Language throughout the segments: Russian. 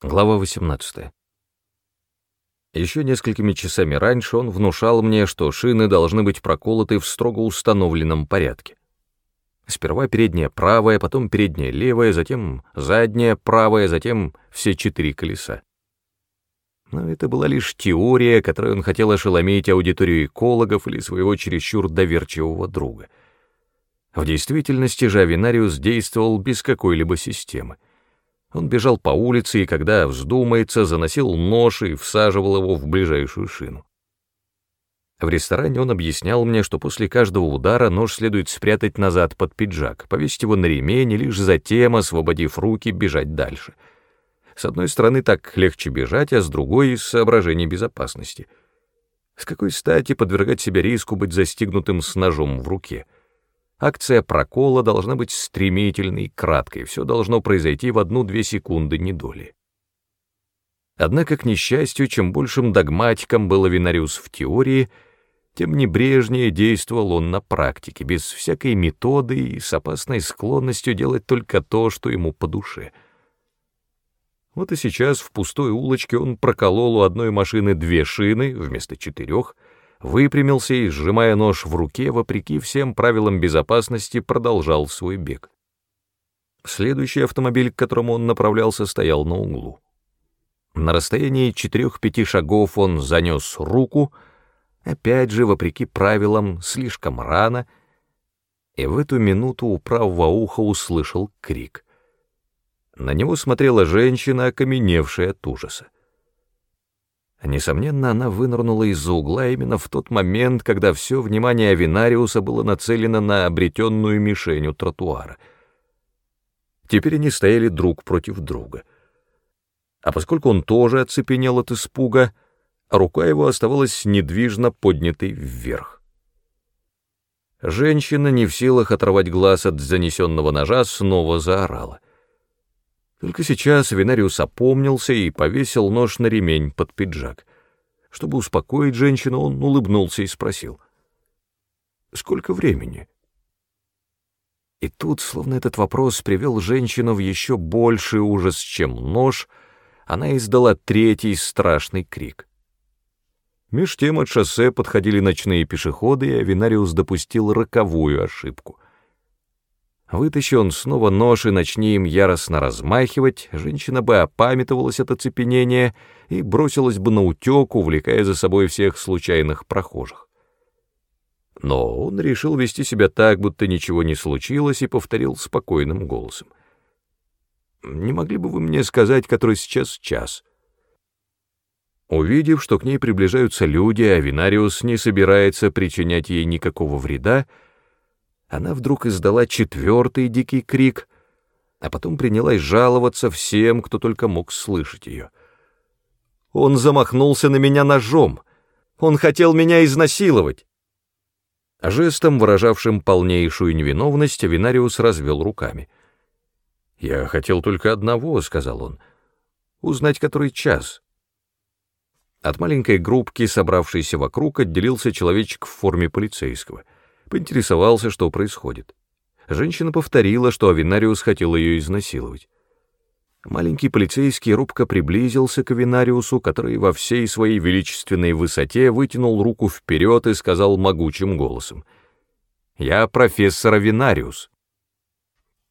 Глава 18. Еще несколькими часами раньше он внушал мне, что шины должны быть проколоты в строго установленном порядке. Сперва передняя правая, потом передняя левая, затем задняя правая, затем все четыре колеса. Но это была лишь теория, которой он хотел ошеломить аудиторию экологов или своего чересчур доверчивого друга. В действительности же Авинариус действовал без какой-либо системы. Он бежал по улице и, когда вздумается, заносил нож и всаживал его в ближайшую шину. В ресторане он объяснял мне, что после каждого удара нож следует спрятать назад под пиджак, повесить его на ремень и лишь затем, освободив руки, бежать дальше. С одной стороны, так легче бежать, а с другой — из соображений безопасности. С какой стати подвергать себя риску быть застигнутым с ножом в руке — Акция прокола должна быть стремительной и краткой, все должно произойти в одну-две секунды, не доли. Однако, к несчастью, чем большим догматиком был Авинариус в теории, тем небрежнее действовал он на практике, без всякой методы и с опасной склонностью делать только то, что ему по душе. Вот и сейчас в пустой улочке он проколол у одной машины две шины вместо четырех — выпрямился и, сжимая нож в руке, вопреки всем правилам безопасности, продолжал свой бег. Следующий автомобиль, к которому он направлялся, стоял на углу. На расстоянии четырех-пяти шагов он занес руку, опять же, вопреки правилам, слишком рано, и в эту минуту у правого уха услышал крик. На него смотрела женщина, окаменевшая от ужаса. Несомненно, она вынырнула из-за угла именно в тот момент, когда все внимание Авинариуса было нацелено на обретенную мишень у тротуара. Теперь они стояли друг против друга. А поскольку он тоже оцепенел от испуга, рука его оставалась недвижно поднятой вверх. Женщина, не в силах оторвать глаз от занесенного ножа, снова заорала. Только сейчас Винариус опомнился и повесил нож на ремень под пиджак. Чтобы успокоить женщину, он улыбнулся и спросил. «Сколько времени?» И тут, словно этот вопрос привел женщину в еще больший ужас, чем нож, она издала третий страшный крик. Меж тем от шоссе подходили ночные пешеходы, и Авинариус допустил роковую ошибку — Вытащи он снова нож и начни им яростно размахивать, женщина бы опамятовалась от оцепенения и бросилась бы на утек, увлекая за собой всех случайных прохожих. Но он решил вести себя так, будто ничего не случилось, и повторил спокойным голосом. «Не могли бы вы мне сказать, который сейчас час?» Увидев, что к ней приближаются люди, а Винариус не собирается причинять ей никакого вреда, она вдруг издала четвертый дикий крик, а потом принялась жаловаться всем, кто только мог слышать ее. «Он замахнулся на меня ножом! Он хотел меня изнасиловать!» А жестом, выражавшим полнейшую невиновность, Винариус развел руками. «Я хотел только одного», — сказал он, — «узнать, который час». От маленькой группки, собравшейся вокруг, отделился человечек в форме полицейского — поинтересовался, что происходит. Женщина повторила, что Авинариус хотел ее изнасиловать. Маленький полицейский робко приблизился к Авинариусу, который во всей своей величественной высоте вытянул руку вперед и сказал могучим голосом. «Я профессор Авинариус».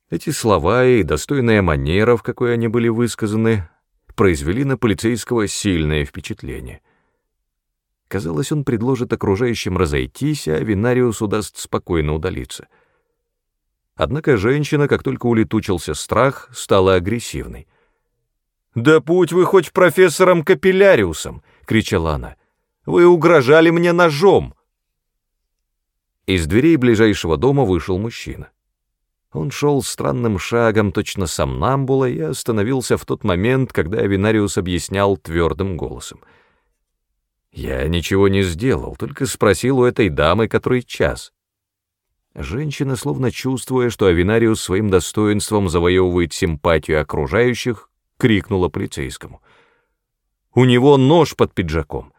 Эти слова и достойная манера, в какой они были высказаны, произвели на полицейского сильное впечатление. Казалось, он предложит окружающим разойтись, а Винариус удаст спокойно удалиться. Однако женщина, как только улетучился страх, стала агрессивной. «Да будь вы хоть профессором Капилляриусом!» — кричала она. «Вы угрожали мне ножом!» Из дверей ближайшего дома вышел мужчина. Он шел странным шагом, точно сомнамбула, и остановился в тот момент, когда Авинариус объяснял твердым голосом — я ничего не сделал, только спросил у этой дамы, который час. Женщина, словно чувствуя, что Авинариус своим достоинством завоевывает симпатию окружающих, крикнула полицейскому. «У него нож под пиджаком.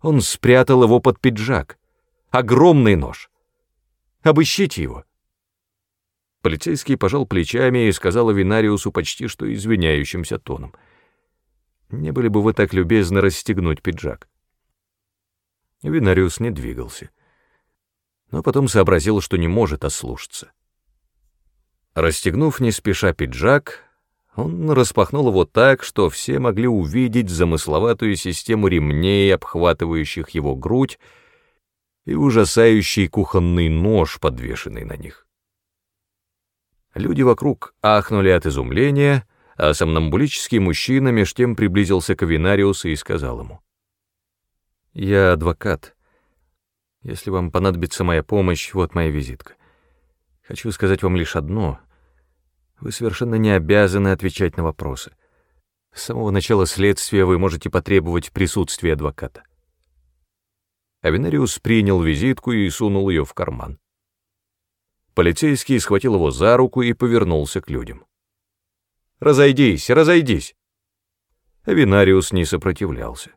Он спрятал его под пиджак. Огромный нож. Обыщите его». Полицейский пожал плечами и сказал Авинариусу почти что извиняющимся тоном — Не были бы вы так любезны расстегнуть пиджак?» Винариус не двигался, но потом сообразил, что не может ослушаться. Расстегнув не спеша пиджак, он распахнул его так, что все могли увидеть замысловатую систему ремней, обхватывающих его грудь, и ужасающий кухонный нож, подвешенный на них. Люди вокруг ахнули от изумления, а сомнамбулический мужчина меж тем приблизился к Авинариусу и сказал ему. «Я адвокат. Если вам понадобится моя помощь, вот моя визитка. Хочу сказать вам лишь одно. Вы совершенно не обязаны отвечать на вопросы. С самого начала следствия вы можете потребовать присутствия адвоката». Авинариус принял визитку и сунул ее в карман. Полицейский схватил его за руку и повернулся к людям. «Разойдись, разойдись!» Авинариус не сопротивлялся.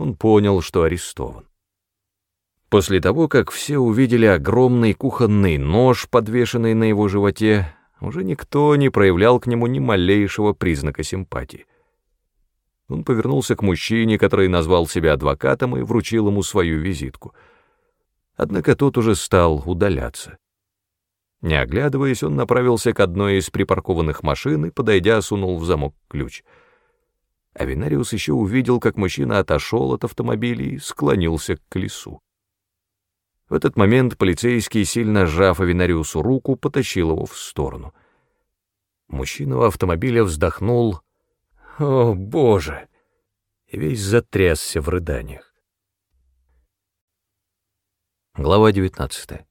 Он понял, что арестован. После того, как все увидели огромный кухонный нож, подвешенный на его животе, уже никто не проявлял к нему ни малейшего признака симпатии. Он повернулся к мужчине, который назвал себя адвокатом, и вручил ему свою визитку. Однако тот уже стал удаляться. Не оглядываясь, он направился к одной из припаркованных машин и, подойдя, сунул в замок ключ. Авинариус еще увидел, как мужчина отошел от автомобиля и склонился к колесу. В этот момент полицейский, сильно сжав Авинариусу руку, потащил его в сторону. Мужчина у автомобиля вздохнул — о, Боже! И весь затрясся в рыданиях. Глава 19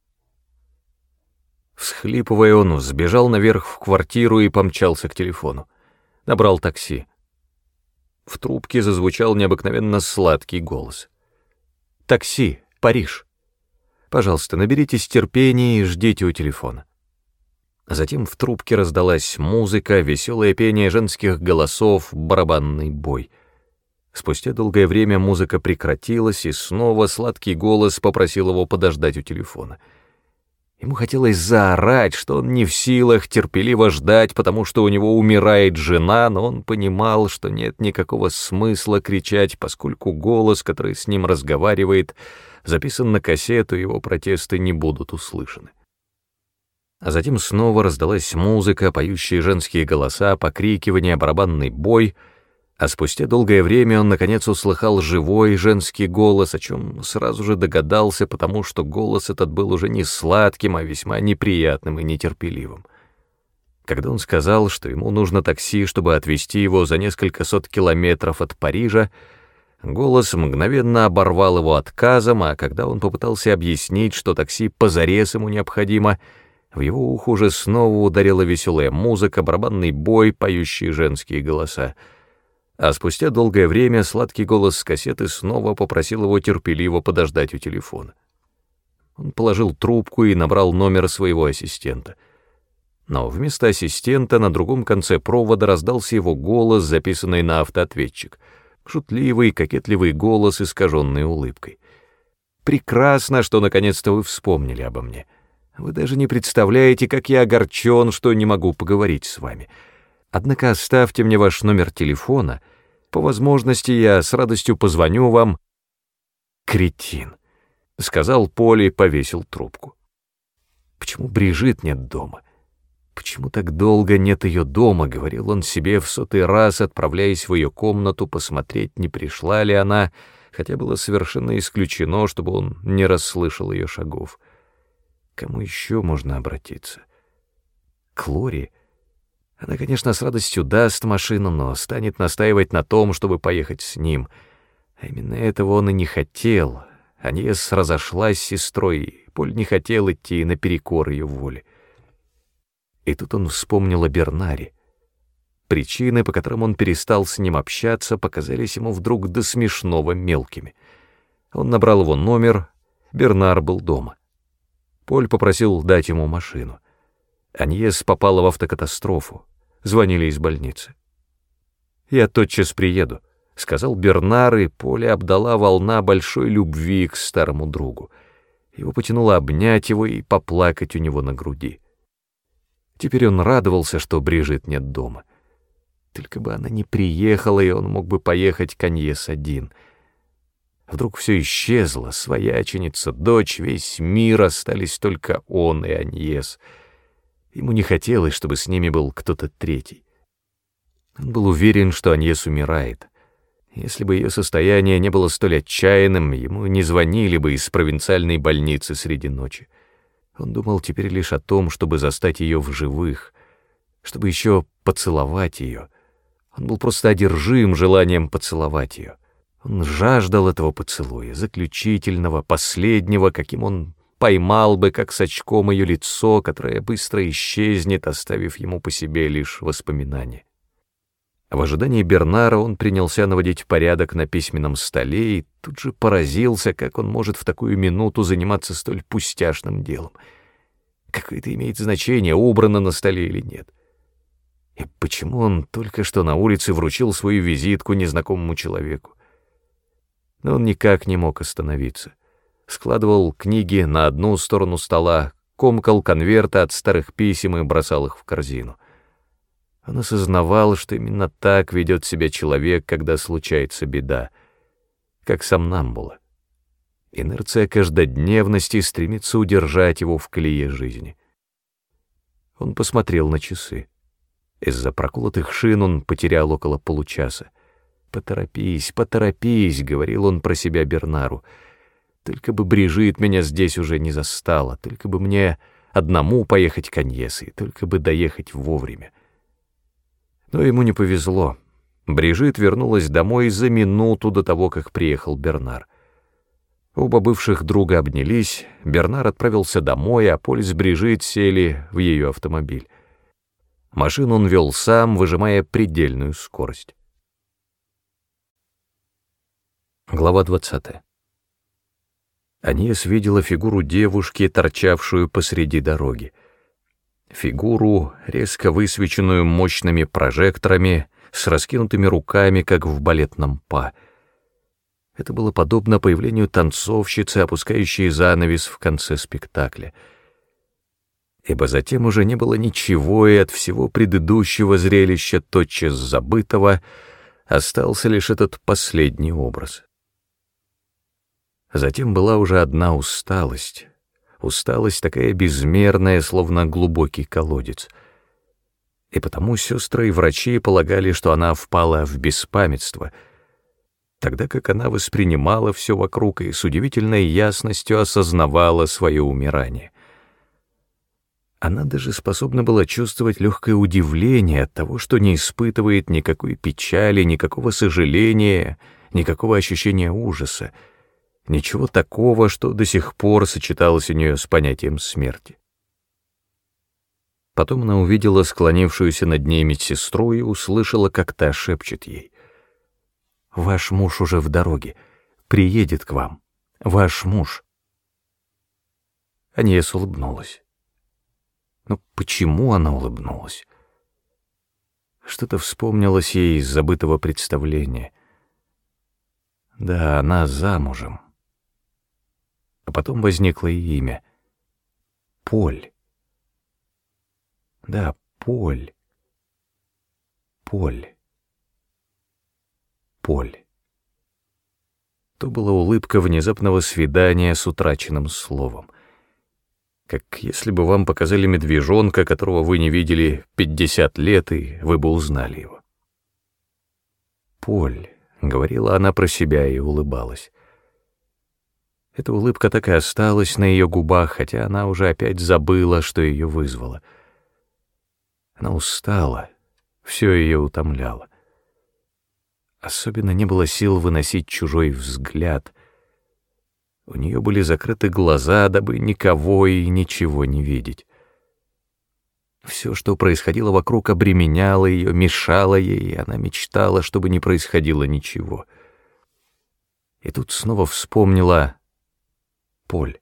Всхлипывая, он взбежал наверх в квартиру и помчался к телефону. Набрал такси. В трубке зазвучал необыкновенно сладкий голос. «Такси, Париж. Пожалуйста, наберитесь терпения и ждите у телефона». Затем в трубке раздалась музыка, веселое пение женских голосов, барабанный бой. Спустя долгое время музыка прекратилась, и снова сладкий голос попросил его подождать у телефона. Ему хотелось заорать, что он не в силах терпеливо ждать, потому что у него умирает жена, но он понимал, что нет никакого смысла кричать, поскольку голос, который с ним разговаривает, записан на кассету, его протесты не будут услышаны. А затем снова раздалась музыка, поющие женские голоса, покрикивание, барабанный бой, а спустя долгое время он, наконец, услыхал живой женский голос, о чем сразу же догадался, потому что голос этот был уже не сладким, а весьма неприятным и нетерпеливым. Когда он сказал, что ему нужно такси, чтобы отвезти его за несколько сот километров от Парижа, голос мгновенно оборвал его отказом, а когда он попытался объяснить, что такси позарез ему необходимо — в его ухо уже снова ударила веселая музыка, барабанный бой, поющие женские голоса. А спустя долгое время сладкий голос с кассеты снова попросил его терпеливо подождать у телефона. Он положил трубку и набрал номер своего ассистента. Но вместо ассистента на другом конце провода раздался его голос, записанный на автоответчик. Шутливый, кокетливый голос, искаженный улыбкой. «Прекрасно, что наконец-то вы вспомнили обо мне». Вы даже не представляете, как я огорчен, что не могу поговорить с вами. Однако оставьте мне ваш номер телефона. По возможности я с радостью позвоню вам. Кретин, — сказал Поли повесил трубку. Почему Брижит нет дома? Почему так долго нет ее дома, — говорил он себе в сотый раз, отправляясь в ее комнату посмотреть, не пришла ли она, хотя было совершенно исключено, чтобы он не расслышал ее шагов кому еще можно обратиться? К Лори? Она, конечно, с радостью даст машину, но станет настаивать на том, чтобы поехать с ним. А именно этого он и не хотел. Аньес разошлась с сестрой, Поль не хотел идти наперекор ее воле. И тут он вспомнил о Бернаре. Причины, по которым он перестал с ним общаться, показались ему вдруг до смешного мелкими. Он набрал его номер, Бернар был дома. Поль попросил дать ему машину. Аньес попала в автокатастрофу. Звонили из больницы. «Я тотчас приеду», — сказал Бернар, и Поле обдала волна большой любви к старому другу. Его потянуло обнять его и поплакать у него на груди. Теперь он радовался, что Брижит нет дома. Только бы она не приехала, и он мог бы поехать к Аньес один. Вдруг все исчезло, свояченица, дочь, весь мир, остались только он и Аньес. Ему не хотелось, чтобы с ними был кто-то третий. Он был уверен, что Аньес умирает. Если бы ее состояние не было столь отчаянным, ему не звонили бы из провинциальной больницы среди ночи. Он думал теперь лишь о том, чтобы застать ее в живых, чтобы еще поцеловать ее — он был просто одержим желанием поцеловать ее. Он жаждал этого поцелуя, заключительного, последнего, каким он поймал бы, как с очком ее лицо, которое быстро исчезнет, оставив ему по себе лишь воспоминания. В ожидании Бернара он принялся наводить порядок на письменном столе и тут же поразился, как он может в такую минуту заниматься столь пустяшным делом. Какое это имеет значение, убрано на столе или нет. И почему он только что на улице вручил свою визитку незнакомому человеку? Но он никак не мог остановиться. Складывал книги на одну сторону стола, комкал конверты от старых писем и бросал их в корзину. Он осознавал, что именно так ведет себя человек, когда случается беда, как сам нам было. Инерция каждодневности стремится удержать его в колее жизни. Он посмотрел на часы. Из-за проколотых шин он потерял около получаса. «Поторопись, поторопись», — говорил он про себя Бернару. «Только бы Брижит меня здесь уже не застала, только бы мне одному поехать к Аньесы, только бы доехать вовремя». Но ему не повезло. Брижит вернулась домой за минуту до того, как приехал Бернар. Оба бывших друга обнялись, Бернар отправился домой, а Поль с Брижит сели в ее автомобиль. Машину он вел сам, выжимая предельную скорость. Глава 20. Аньес видела фигуру девушки, торчавшую посреди дороги. Фигуру, резко высвеченную мощными прожекторами, с раскинутыми руками, как в балетном па. Это было подобно появлению танцовщицы, опускающей занавес в конце спектакля — ибо затем уже не было ничего, и от всего предыдущего зрелища, тотчас забытого, остался лишь этот последний образ. Затем была уже одна усталость, усталость такая безмерная, словно глубокий колодец. И потому сестры и врачи полагали, что она впала в беспамятство, тогда как она воспринимала все вокруг и с удивительной ясностью осознавала свое умирание — она даже способна была чувствовать легкое удивление от того, что не испытывает никакой печали, никакого сожаления, никакого ощущения ужаса, ничего такого, что до сих пор сочеталось у нее с понятием смерти. Потом она увидела склонившуюся над ней медсестру и услышала, как та шепчет ей. «Ваш муж уже в дороге, приедет к вам. Ваш муж». Аньес улыбнулась. Но почему она улыбнулась? Что-то вспомнилось ей из забытого представления. Да, она замужем. А потом возникло и имя. Поль. Да, Поль. Поль. Поль. То была улыбка внезапного свидания с утраченным словом как если бы вам показали медвежонка, которого вы не видели пятьдесят лет, и вы бы узнали его. «Поль», — говорила она про себя и улыбалась. Эта улыбка так и осталась на ее губах, хотя она уже опять забыла, что ее вызвало. Она устала, все ее утомляло. Особенно не было сил выносить чужой взгляд — у нее были закрыты глаза, дабы никого и ничего не видеть. Все, что происходило вокруг, обременяло ее, мешало ей, и она мечтала, чтобы не происходило ничего. И тут снова вспомнила Поль.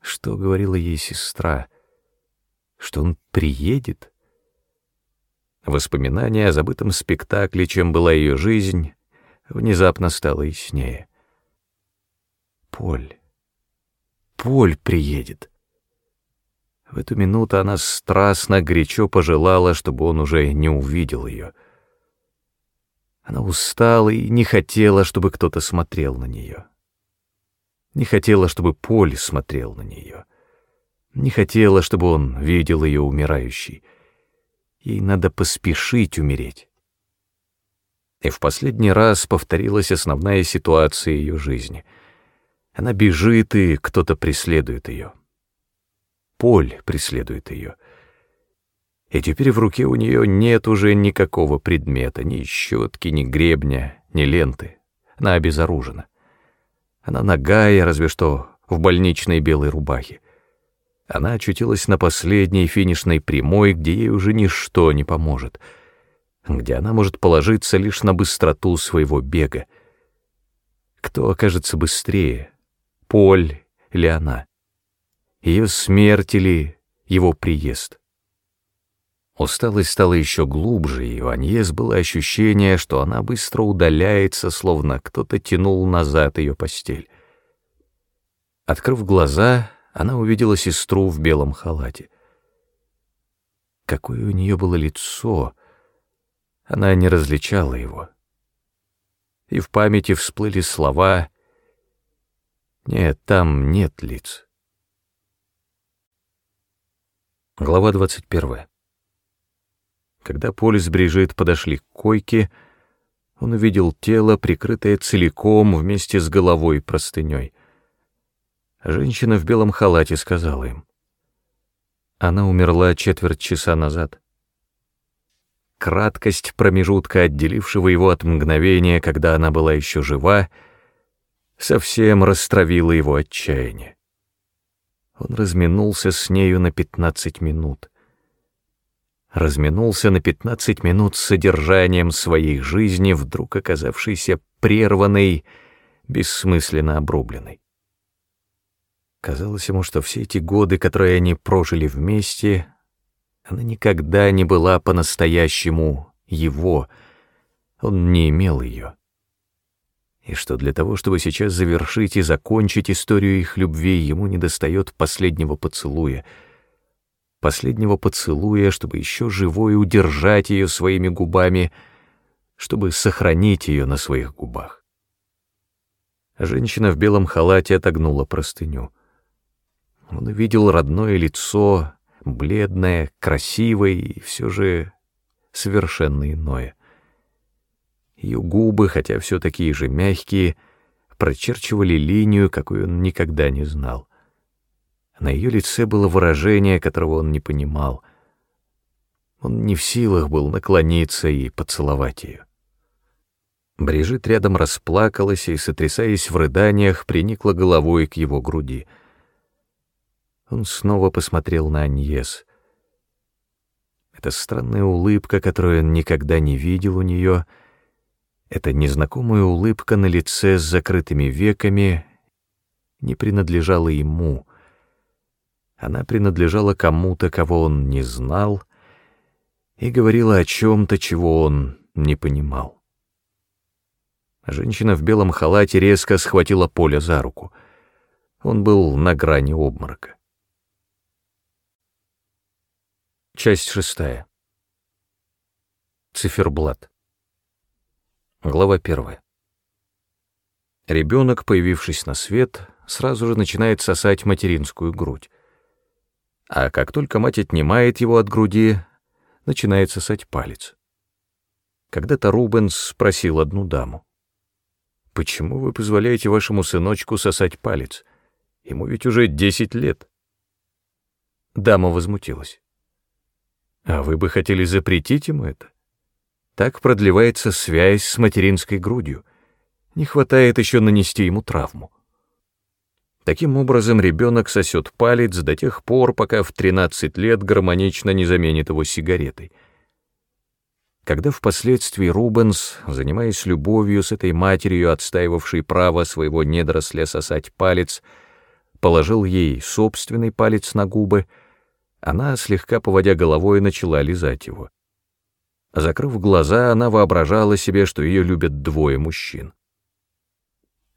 Что говорила ей сестра? Что он приедет? Воспоминание о забытом спектакле, чем была ее жизнь, внезапно стало яснее. Поль. Поль приедет. В эту минуту она страстно, горячо пожелала, чтобы он уже не увидел ее. Она устала и не хотела, чтобы кто-то смотрел на нее. Не хотела, чтобы Поль смотрел на нее. Не хотела, чтобы он видел ее умирающей. Ей надо поспешить умереть. И в последний раз повторилась основная ситуация ее жизни. Она бежит, и кто-то преследует ее. Поль преследует ее. И теперь в руке у нее нет уже никакого предмета, ни щетки, ни гребня, ни ленты. Она обезоружена. Она нагая, разве что в больничной белой рубахе. Она очутилась на последней финишной прямой, где ей уже ничто не поможет, где она может положиться лишь на быстроту своего бега. Кто окажется быстрее, Поль или она? ее смерть или его приезд. Усталость стала еще глубже, и у Аньес было ощущение, что она быстро удаляется, словно кто-то тянул назад ее постель. Открыв глаза, она увидела сестру в белом халате. Какое у нее было лицо! Она не различала его. И в памяти всплыли слова «Нет, там нет лиц». Глава 21. Когда Полис с Брижит подошли к койке, он увидел тело, прикрытое целиком вместе с головой простыней. Женщина в белом халате сказала им. Она умерла четверть часа назад. Краткость промежутка, отделившего его от мгновения, когда она была еще жива, совсем растравила его отчаяние. Он разминулся с нею на пятнадцать минут. Разминулся на пятнадцать минут с содержанием своей жизни, вдруг оказавшейся прерванной, бессмысленно обрубленной. Казалось ему, что все эти годы, которые они прожили вместе, она никогда не была по-настоящему его, он не имел ее и что для того, чтобы сейчас завершить и закончить историю их любви, ему недостает последнего поцелуя. Последнего поцелуя, чтобы еще живой удержать ее своими губами, чтобы сохранить ее на своих губах. Женщина в белом халате отогнула простыню. Он увидел родное лицо, бледное, красивое и все же совершенно иное. Ее губы, хотя все такие же мягкие, прочерчивали линию, какую он никогда не знал. На ее лице было выражение, которого он не понимал. Он не в силах был наклониться и поцеловать ее. Брижит рядом расплакалась и, сотрясаясь в рыданиях, приникла головой к его груди. Он снова посмотрел на Аньес. Эта странная улыбка, которую он никогда не видел у нее — эта незнакомая улыбка на лице с закрытыми веками не принадлежала ему. Она принадлежала кому-то, кого он не знал, и говорила о чем-то, чего он не понимал. Женщина в белом халате резко схватила Поля за руку. Он был на грани обморока. Часть шестая. Циферблат. Глава первая. Ребенок, появившись на свет, сразу же начинает сосать материнскую грудь. А как только мать отнимает его от груди, начинает сосать палец. Когда-то Рубенс спросил одну даму. «Почему вы позволяете вашему сыночку сосать палец? Ему ведь уже десять лет». Дама возмутилась. «А вы бы хотели запретить ему это?» Так продлевается связь с материнской грудью. Не хватает еще нанести ему травму. Таким образом, ребенок сосет палец до тех пор, пока в 13 лет гармонично не заменит его сигаретой. Когда впоследствии Рубенс, занимаясь любовью с этой матерью, отстаивавшей право своего недоросля сосать палец, положил ей собственный палец на губы, она, слегка поводя головой, начала лизать его. Закрыв глаза, она воображала себе, что ее любят двое мужчин.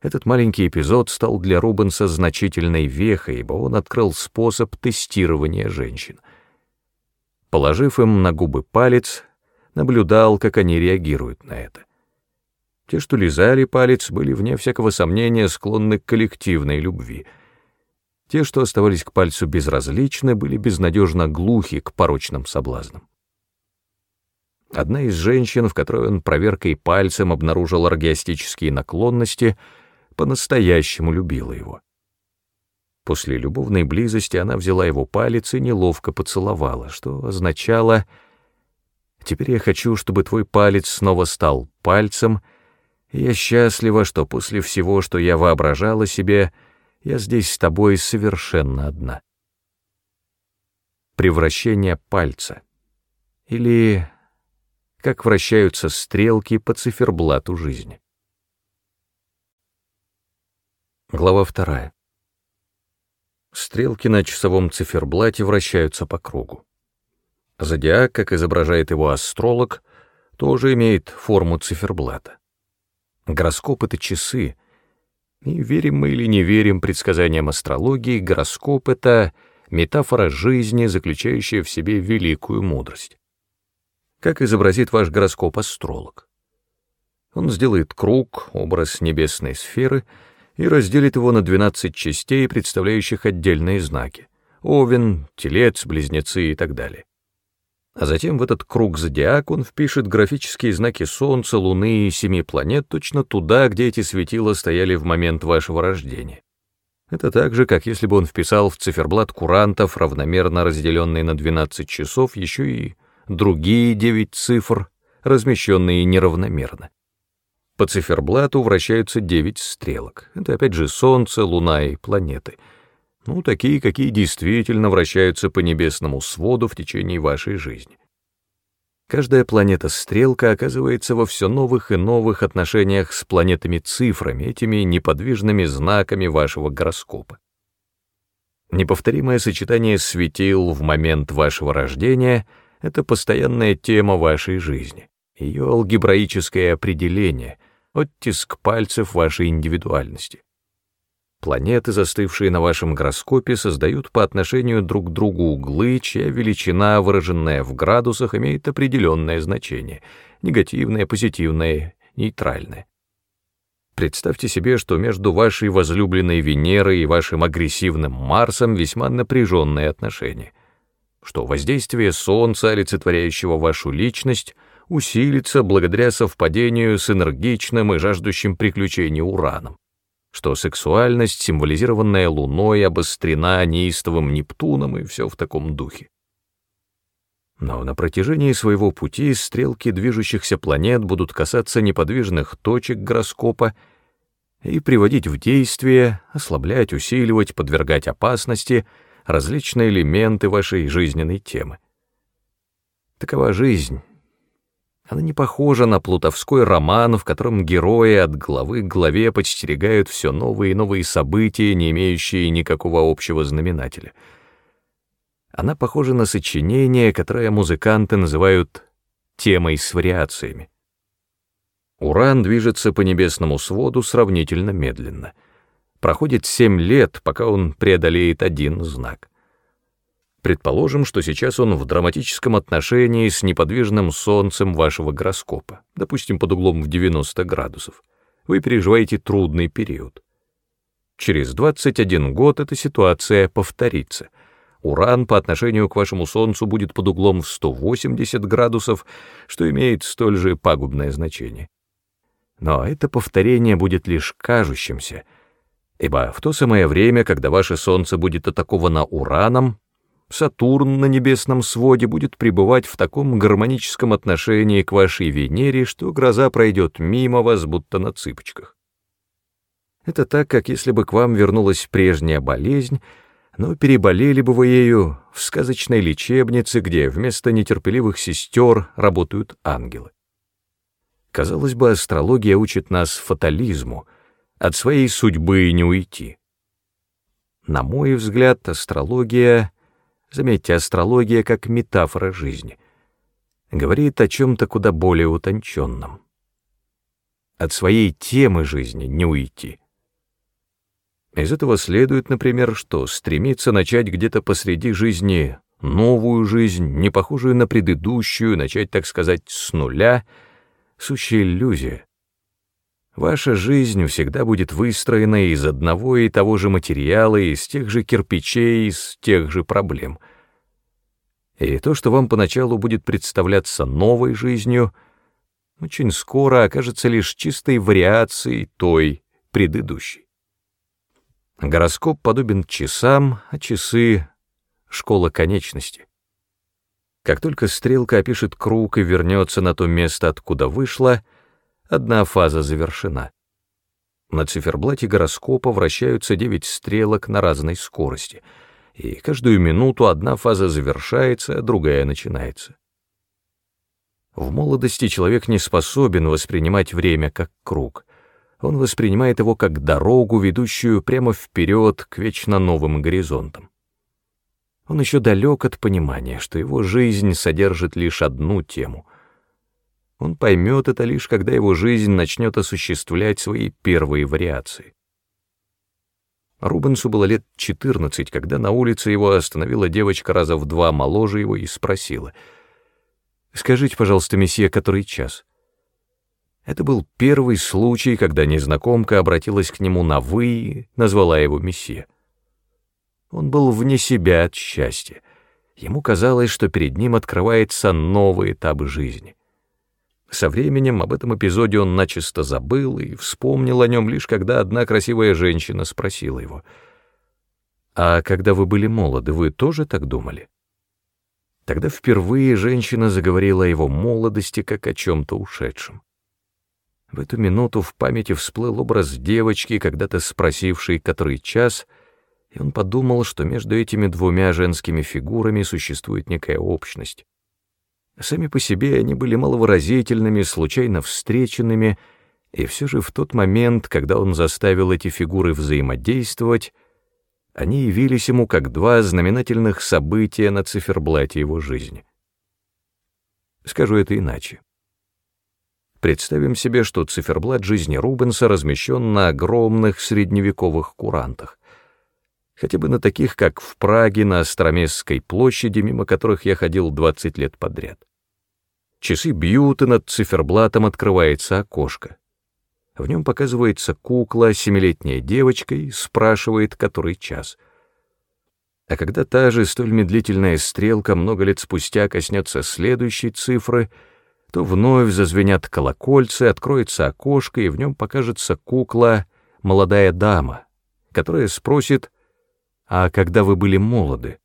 Этот маленький эпизод стал для Рубенса значительной вехой, ибо он открыл способ тестирования женщин. Положив им на губы палец, наблюдал, как они реагируют на это. Те, что лизали палец, были, вне всякого сомнения, склонны к коллективной любви. Те, что оставались к пальцу безразличны, были безнадежно глухи к порочным соблазнам. Одна из женщин, в которой он проверкой пальцем обнаружил оргиастические наклонности, по-настоящему любила его. После любовной близости она взяла его палец и неловко поцеловала, что означало «Теперь я хочу, чтобы твой палец снова стал пальцем», и я счастлива, что после всего, что я воображала себе, я здесь с тобой совершенно одна. Превращение пальца. Или как вращаются стрелки по циферблату жизни. Глава вторая. Стрелки на часовом циферблате вращаются по кругу. Зодиак, как изображает его астролог, тоже имеет форму циферблата. Гороскоп — это часы. И верим мы или не верим предсказаниям астрологии, гороскоп — это метафора жизни, заключающая в себе великую мудрость как изобразит ваш гороскоп астролог. Он сделает круг, образ небесной сферы, и разделит его на 12 частей, представляющих отдельные знаки — овен, телец, близнецы и так далее. А затем в этот круг зодиак он впишет графические знаки Солнца, Луны и семи планет точно туда, где эти светила стояли в момент вашего рождения. Это так же, как если бы он вписал в циферблат курантов, равномерно разделенные на 12 часов, еще и другие девять цифр, размещенные неравномерно. По циферблату вращаются девять стрелок. Это опять же Солнце, Луна и планеты. Ну, такие, какие действительно вращаются по небесному своду в течение вашей жизни. Каждая планета-стрелка оказывается во все новых и новых отношениях с планетами-цифрами, этими неподвижными знаками вашего гороскопа. Неповторимое сочетание светил в момент вашего рождения — это постоянная тема вашей жизни, ее алгебраическое определение, оттиск пальцев вашей индивидуальности. Планеты, застывшие на вашем гороскопе, создают по отношению друг к другу углы, чья величина, выраженная в градусах, имеет определенное значение — негативное, позитивное, нейтральное. Представьте себе, что между вашей возлюбленной Венерой и вашим агрессивным Марсом весьма напряженные отношения — что воздействие Солнца, олицетворяющего вашу личность, усилится благодаря совпадению с энергичным и жаждущим приключений Ураном, что сексуальность, символизированная Луной, обострена неистовым Нептуном и все в таком духе. Но на протяжении своего пути стрелки движущихся планет будут касаться неподвижных точек гороскопа и приводить в действие, ослаблять, усиливать, подвергать опасности — различные элементы вашей жизненной темы. Такова жизнь. Она не похожа на плутовской роман, в котором герои от главы к главе подстерегают все новые и новые события, не имеющие никакого общего знаменателя. Она похожа на сочинение, которое музыканты называют темой с вариациями. Уран движется по небесному своду сравнительно медленно — Проходит семь лет, пока он преодолеет один знак. Предположим, что сейчас он в драматическом отношении с неподвижным солнцем вашего гороскопа, допустим, под углом в 90 градусов. Вы переживаете трудный период. Через 21 год эта ситуация повторится. Уран по отношению к вашему Солнцу будет под углом в 180 градусов, что имеет столь же пагубное значение. Но это повторение будет лишь кажущимся — ибо в то самое время, когда ваше Солнце будет атаковано Ураном, Сатурн на небесном своде будет пребывать в таком гармоническом отношении к вашей Венере, что гроза пройдет мимо вас, будто на цыпочках. Это так, как если бы к вам вернулась прежняя болезнь, но переболели бы вы ею в сказочной лечебнице, где вместо нетерпеливых сестер работают ангелы. Казалось бы, астрология учит нас фатализму — от своей судьбы не уйти. На мой взгляд, астрология, заметьте, астрология как метафора жизни, говорит о чем-то куда более утонченном. От своей темы жизни не уйти — Из этого следует, например, что стремиться начать где-то посреди жизни новую жизнь, не похожую на предыдущую, начать, так сказать, с нуля — сущая иллюзия. Ваша жизнь всегда будет выстроена из одного и того же материала, из тех же кирпичей, из тех же проблем. И то, что вам поначалу будет представляться новой жизнью, очень скоро окажется лишь чистой вариацией той предыдущей. Гороскоп подобен часам, а часы — школа конечности. Как только стрелка опишет круг и вернется на то место, откуда вышла, одна фаза завершена. На циферблате гороскопа вращаются девять стрелок на разной скорости, и каждую минуту одна фаза завершается, а другая начинается. В молодости человек не способен воспринимать время как круг — он воспринимает его как дорогу, ведущую прямо вперед к вечно новым горизонтам. Он еще далек от понимания, что его жизнь содержит лишь одну тему. Он поймет это лишь, когда его жизнь начнет осуществлять свои первые вариации. Рубенсу было лет 14, когда на улице его остановила девочка раза в два моложе его и спросила, «Скажите, пожалуйста, месье, который час?» Это был первый случай, когда незнакомка обратилась к нему на «вы», назвала его месье. Он был вне себя от счастья. Ему казалось, что перед ним открывается новый этап жизни. Со временем об этом эпизоде он начисто забыл и вспомнил о нем лишь когда одна красивая женщина спросила его, «А когда вы были молоды, вы тоже так думали?» Тогда впервые женщина заговорила о его молодости как о чем-то ушедшем. В эту минуту в памяти всплыл образ девочки, когда-то спросившей, который час, и он подумал, что между этими двумя женскими фигурами существует некая общность. Сами по себе они были маловыразительными, случайно встреченными, и все же в тот момент, когда он заставил эти фигуры взаимодействовать, они явились ему как два знаменательных события на циферблате его жизни. Скажу это иначе. Представим себе, что циферблат жизни Рубенса размещен на огромных средневековых курантах. Хотя бы на таких, как в Праге на Остромесской площади, мимо которых я ходил 20 лет подряд. Часы бьют, и над циферблатом открывается окошко. В нем показывается кукла, семилетняя девочка, и спрашивает, который час. А когда та же столь медлительная стрелка много лет спустя коснется следующей цифры — то вновь зазвенят колокольцы, откроется окошко, и в нем покажется кукла «Молодая дама», которая спросит «А когда вы были молоды?»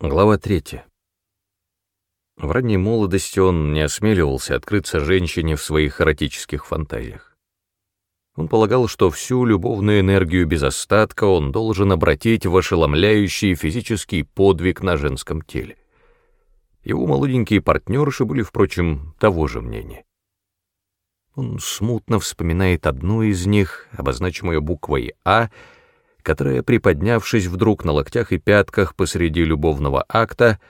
Глава третья. В ранней молодости он не осмеливался открыться женщине в своих эротических фантазиях. Он полагал, что всю любовную энергию без остатка он должен обратить в ошеломляющий физический подвиг на женском теле. Его молоденькие партнерши были, впрочем, того же мнения. Он смутно вспоминает одну из них, обозначим ее буквой «А», которая, приподнявшись вдруг на локтях и пятках посреди любовного акта,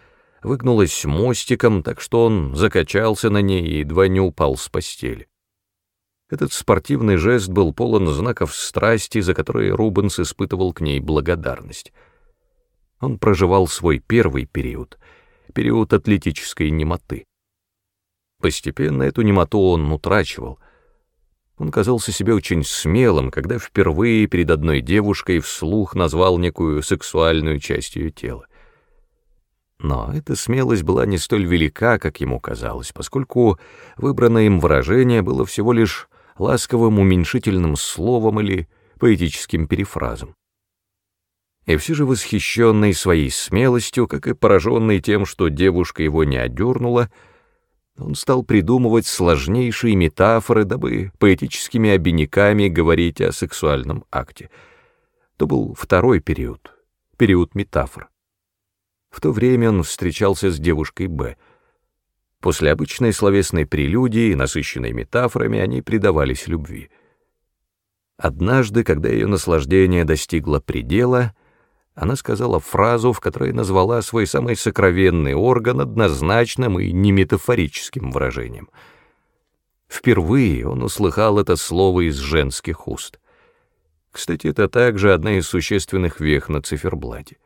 выгнулась мостиком, так что он закачался на ней и едва не упал с постели. Этот спортивный жест был полон знаков страсти, за которые Рубенс испытывал к ней благодарность. Он проживал свой первый период — период атлетической немоты. Постепенно эту немоту он утрачивал. Он казался себе очень смелым, когда впервые перед одной девушкой вслух назвал некую сексуальную часть ее тела. Но эта смелость была не столь велика, как ему казалось, поскольку выбранное им выражение было всего лишь ласковым уменьшительным словом или поэтическим перефразом и все же восхищенный своей смелостью, как и пораженный тем, что девушка его не одернула, он стал придумывать сложнейшие метафоры, дабы поэтическими обиняками говорить о сексуальном акте. То был второй период, период метафор. В то время он встречался с девушкой Б. После обычной словесной прелюдии, насыщенной метафорами, они предавались любви. Однажды, когда ее наслаждение достигло предела, она сказала фразу, в которой назвала свой самый сокровенный орган однозначным и неметафорическим выражением. Впервые он услыхал это слово из женских уст. Кстати, это также одна из существенных вех на циферблате.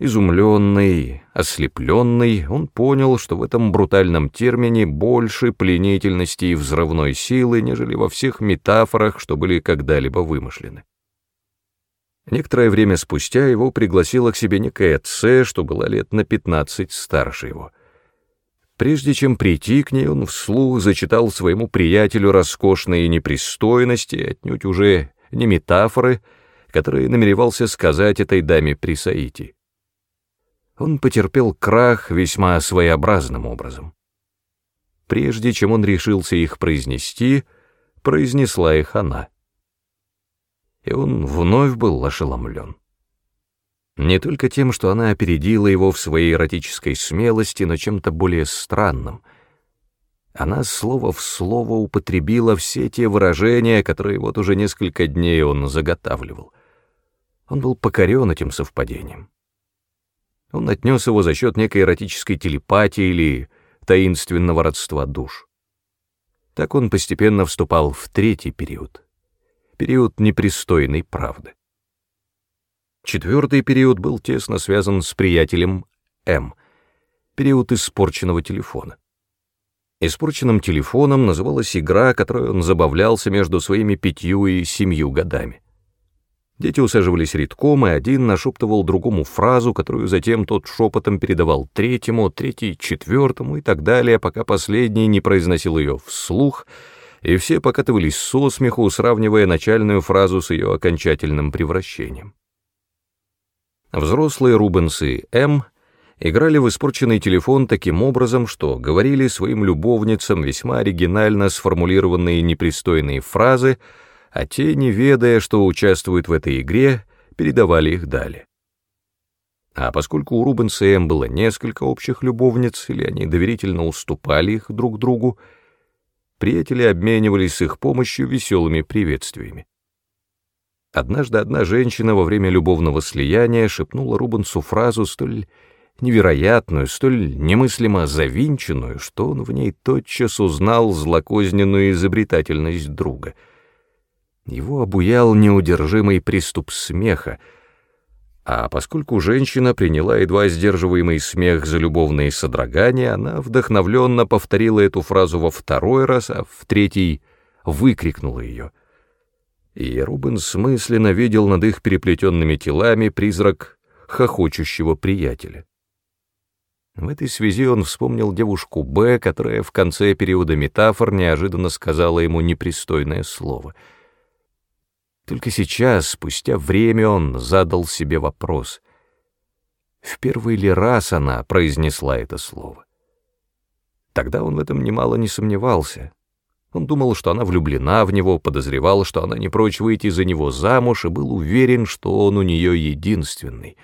Изумленный, ослепленный, он понял, что в этом брутальном термине больше пленительности и взрывной силы, нежели во всех метафорах, что были когда-либо вымышлены. Некоторое время спустя его пригласила к себе некая Ц, что была лет на пятнадцать старше его. Прежде чем прийти к ней, он вслух зачитал своему приятелю роскошные непристойности, отнюдь уже не метафоры, которые намеревался сказать этой даме при Саити он потерпел крах весьма своеобразным образом. Прежде чем он решился их произнести, произнесла их она. И он вновь был ошеломлен. Не только тем, что она опередила его в своей эротической смелости, но чем-то более странным. Она слово в слово употребила все те выражения, которые вот уже несколько дней он заготавливал. Он был покорен этим совпадением. Он отнес его за счет некой эротической телепатии или таинственного родства душ. Так он постепенно вступал в третий период, период непристойной правды. Четвертый период был тесно связан с приятелем М, период испорченного телефона. Испорченным телефоном называлась игра, которой он забавлялся между своими пятью и семью годами. Дети усаживались редком, и один нашептывал другому фразу, которую затем тот шепотом передавал третьему, третий — четвертому и так далее, пока последний не произносил ее вслух, и все покатывались со смеху, сравнивая начальную фразу с ее окончательным превращением. Взрослые Рубенсы М играли в испорченный телефон таким образом, что говорили своим любовницам весьма оригинально сформулированные непристойные фразы, а те, не ведая, что участвуют в этой игре, передавали их далее. А поскольку у Рубенса и М было несколько общих любовниц, или они доверительно уступали их друг другу, приятели обменивались с их помощью веселыми приветствиями. Однажды одна женщина во время любовного слияния шепнула Рубенсу фразу столь невероятную, столь немыслимо завинченную, что он в ней тотчас узнал злокозненную изобретательность друга — его обуял неудержимый приступ смеха, а поскольку женщина приняла едва сдерживаемый смех за любовные содрогания, она вдохновленно повторила эту фразу во второй раз, а в третий выкрикнула ее. И Рубен смысленно видел над их переплетенными телами призрак хохочущего приятеля. В этой связи он вспомнил девушку Б, которая в конце периода метафор неожиданно сказала ему непристойное слово — только сейчас, спустя время, он задал себе вопрос. В первый ли раз она произнесла это слово? Тогда он в этом немало не сомневался. Он думал, что она влюблена в него, подозревал, что она не прочь выйти за него замуж, и был уверен, что он у нее единственный.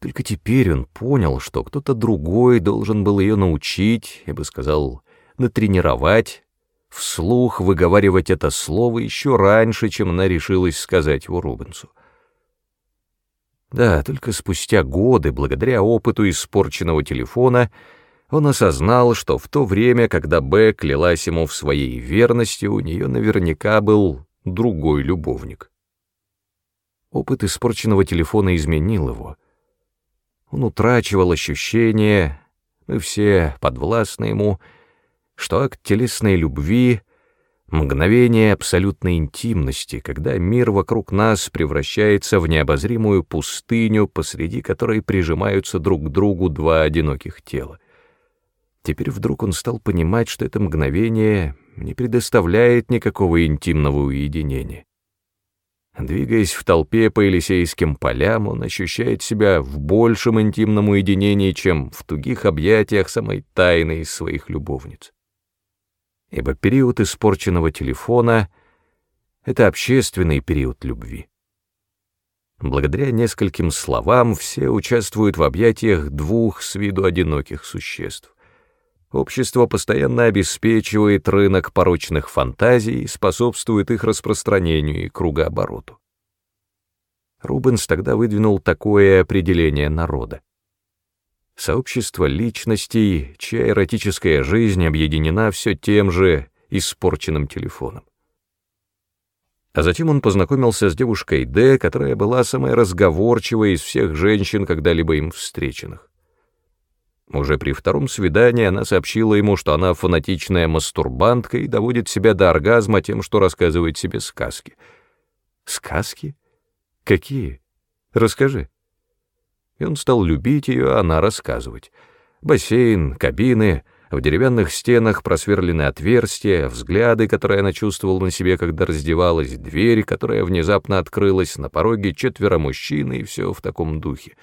Только теперь он понял, что кто-то другой должен был ее научить, я бы сказал, натренировать, вслух выговаривать это слово еще раньше, чем она решилась сказать его Рубенсу. Да, только спустя годы, благодаря опыту испорченного телефона, он осознал, что в то время, когда Б клялась ему в своей верности, у нее наверняка был другой любовник. Опыт испорченного телефона изменил его. Он утрачивал ощущение, мы все подвластны ему, — что акт телесной любви — мгновение абсолютной интимности, когда мир вокруг нас превращается в необозримую пустыню, посреди которой прижимаются друг к другу два одиноких тела. Теперь вдруг он стал понимать, что это мгновение не предоставляет никакого интимного уединения. Двигаясь в толпе по Елисейским полям, он ощущает себя в большем интимном уединении, чем в тугих объятиях самой тайной из своих любовниц ибо период испорченного телефона — это общественный период любви. Благодаря нескольким словам все участвуют в объятиях двух с виду одиноких существ. Общество постоянно обеспечивает рынок порочных фантазий способствует их распространению и кругообороту. Рубенс тогда выдвинул такое определение народа. Сообщество личностей, чья эротическая жизнь объединена все тем же испорченным телефоном. А затем он познакомился с девушкой Д, которая была самой разговорчивой из всех женщин, когда-либо им встреченных. Уже при втором свидании она сообщила ему, что она фанатичная мастурбантка и доводит себя до оргазма тем, что рассказывает себе сказки. Сказки? Какие? Расскажи. И он стал любить ее, а она рассказывать. Бассейн, кабины — в деревянных стенах просверлены отверстия, взгляды, которые она чувствовала на себе, когда раздевалась, дверь, которая внезапно открылась, на пороге четверо мужчин и все в таком духе.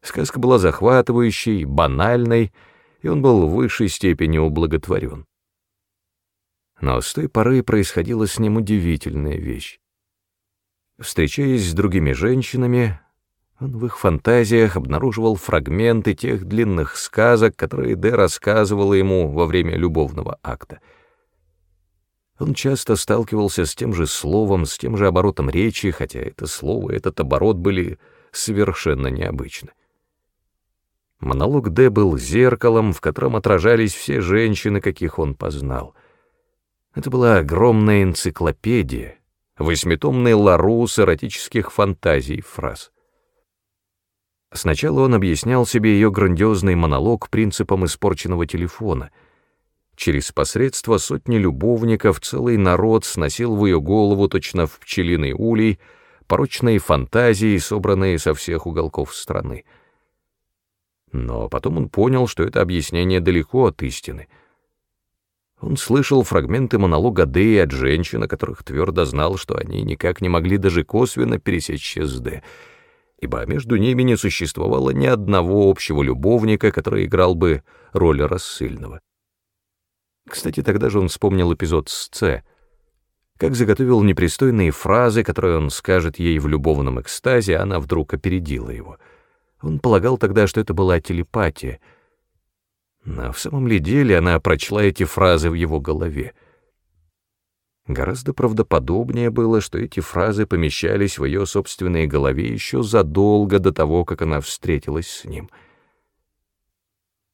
Сказка была захватывающей, банальной, и он был в высшей степени ублаготворен. Но с той поры происходила с ним удивительная вещь. Встречаясь с другими женщинами, он в их фантазиях обнаруживал фрагменты тех длинных сказок, которые Д рассказывала ему во время любовного акта. Он часто сталкивался с тем же словом, с тем же оборотом речи, хотя это слово и этот оборот были совершенно необычны. Монолог Д был зеркалом, в котором отражались все женщины, каких он познал. Это была огромная энциклопедия, восьмитомный ларус эротических фантазий и фраз. Сначала он объяснял себе ее грандиозный монолог принципом испорченного телефона. Через посредство сотни любовников целый народ сносил в ее голову точно в пчелиный улей порочные фантазии, собранные со всех уголков страны. Но потом он понял, что это объяснение далеко от истины. Он слышал фрагменты монолога Дэи от женщин, о которых твердо знал, что они никак не могли даже косвенно пересечься с Дэ — ибо между ними не существовало ни одного общего любовника, который играл бы роль рассыльного. Кстати, тогда же он вспомнил эпизод с Ц, как заготовил непристойные фразы, которые он скажет ей в любовном экстазе, а она вдруг опередила его. Он полагал тогда, что это была телепатия. Но в самом ли деле она прочла эти фразы в его голове — Гораздо правдоподобнее было, что эти фразы помещались в ее собственной голове еще задолго до того, как она встретилась с ним —